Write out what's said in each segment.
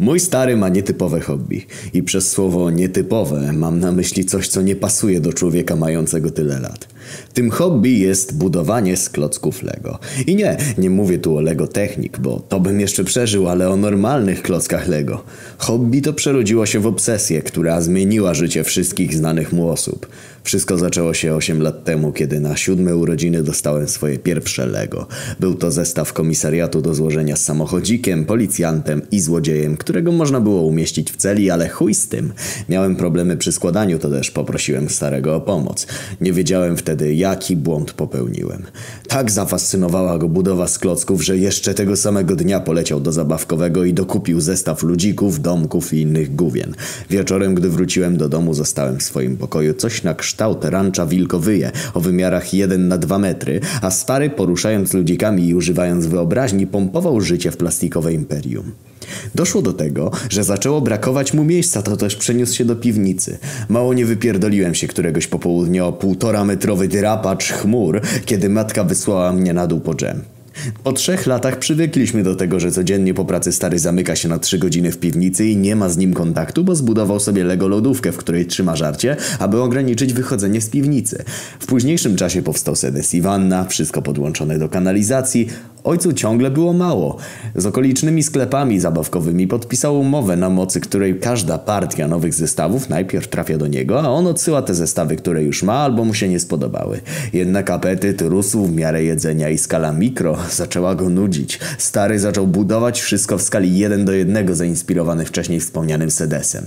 Mój stary ma nietypowe hobby. I przez słowo nietypowe mam na myśli coś, co nie pasuje do człowieka mającego tyle lat. Tym hobby jest budowanie z klocków Lego. I nie, nie mówię tu o Lego Technik, bo to bym jeszcze przeżył, ale o normalnych klockach Lego. Hobby to przerodziło się w obsesję, która zmieniła życie wszystkich znanych mu osób. Wszystko zaczęło się 8 lat temu, kiedy na siódme urodziny dostałem swoje pierwsze Lego. Był to zestaw komisariatu do złożenia z samochodzikiem, policjantem i złodziejem, którego można było umieścić w celi, ale chuj z tym. Miałem problemy przy składaniu, to też poprosiłem starego o pomoc. Nie wiedziałem wtedy, jaki błąd popełniłem. Tak zafascynowała go budowa z klocków, że jeszcze tego samego dnia poleciał do zabawkowego i dokupił zestaw ludzików, domków i innych gówien. Wieczorem, gdy wróciłem do domu, zostałem w swoim pokoju coś na kształt rancza wilkowyje o wymiarach 1 na 2 metry, a stary poruszając ludzikami i używając wyobraźni pompował życie w plastikowe imperium. Doszło do tego, że zaczęło brakować mu miejsca, to też przeniósł się do piwnicy. Mało nie wypierdoliłem się któregoś popołudnia o półtora metrowy drapacz chmur, kiedy matka wysłała mnie na dół po dżem. Po trzech latach przywykliśmy do tego, że codziennie po pracy stary zamyka się na trzy godziny w piwnicy i nie ma z nim kontaktu, bo zbudował sobie Lego lodówkę, w której trzyma żarcie, aby ograniczyć wychodzenie z piwnicy. W późniejszym czasie powstał sedes i wanna, wszystko podłączone do kanalizacji, Ojcu ciągle było mało. Z okolicznymi sklepami zabawkowymi podpisał umowę, na mocy której każda partia nowych zestawów najpierw trafia do niego, a on odsyła te zestawy, które już ma albo mu się nie spodobały. Jednak apetyt rósł w miarę jedzenia i skala mikro zaczęła go nudzić. Stary zaczął budować wszystko w skali 1 do 1 zainspirowany wcześniej wspomnianym sedesem.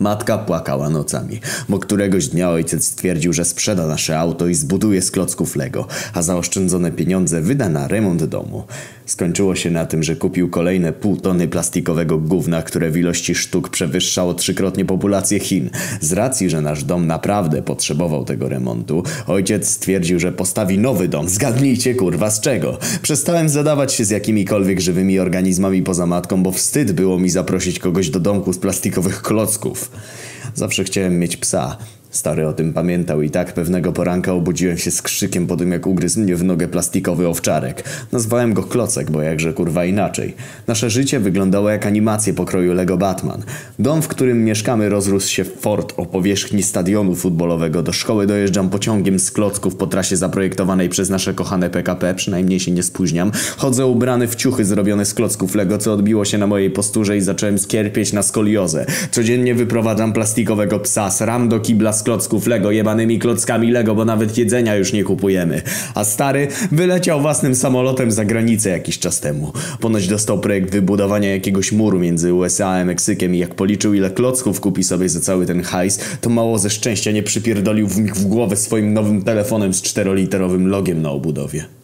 Matka płakała nocami, bo któregoś dnia ojciec stwierdził, że sprzeda nasze auto i zbuduje z klocków Lego, a zaoszczędzone pieniądze wyda na remont domu. Skończyło się na tym, że kupił kolejne pół tony plastikowego gówna, które w ilości sztuk przewyższało trzykrotnie populację Chin. Z racji, że nasz dom naprawdę potrzebował tego remontu, ojciec stwierdził, że postawi nowy dom. Zgadnijcie kurwa z czego. Przestałem zadawać się z jakimikolwiek żywymi organizmami poza matką, bo wstyd było mi zaprosić kogoś do domku z plastikowych klocków. Zawsze chciałem mieć psa. Stary o tym pamiętał i tak pewnego poranka obudziłem się z krzykiem po tym jak ugryzł mnie w nogę plastikowy owczarek. Nazwałem go Klocek, bo jakże kurwa inaczej. Nasze życie wyglądało jak animacje pokroju Lego Batman. Dom, w którym mieszkamy rozrósł się w fort o powierzchni stadionu futbolowego. Do szkoły dojeżdżam pociągiem z klocków po trasie zaprojektowanej przez nasze kochane PKP, przynajmniej się nie spóźniam. Chodzę ubrany w ciuchy zrobione z klocków Lego, co odbiło się na mojej posturze i zacząłem skierpieć na skoliozę. Codziennie wyprowadzam plastikowego psa, sram do kibla klocków Lego, jebanymi klockami Lego, bo nawet jedzenia już nie kupujemy. A stary wyleciał własnym samolotem za granicę jakiś czas temu. Ponoć dostał projekt wybudowania jakiegoś muru między USA a Meksykiem i jak policzył ile klocków kupi sobie za cały ten hajs, to mało ze szczęścia nie przypierdolił w, w głowę swoim nowym telefonem z czteroliterowym logiem na obudowie.